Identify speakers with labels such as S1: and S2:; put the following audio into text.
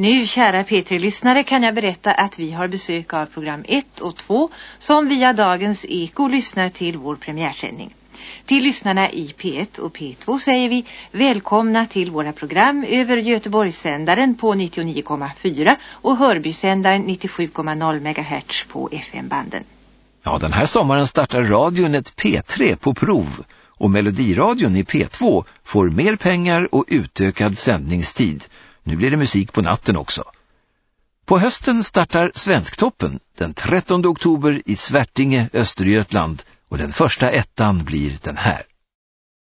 S1: Nu, kära P3-lyssnare, kan jag berätta att vi har besök av program 1 och 2 som via dagens Eko lyssnar till vår premiärsändning. Till lyssnarna i P1 och P2 säger vi välkomna till våra program över Göteborgssändaren på 99,4 och Hörbysändaren 97,0 MHz på FM-banden.
S2: Ja, den här sommaren startar radion ett P3 på prov och Melodiradion i P2 får mer pengar och utökad sändningstid. Nu blir det musik på natten också. På hösten startar Svensktoppen den 13 oktober i Svärtinge, Östergötland och den första ettan blir den här.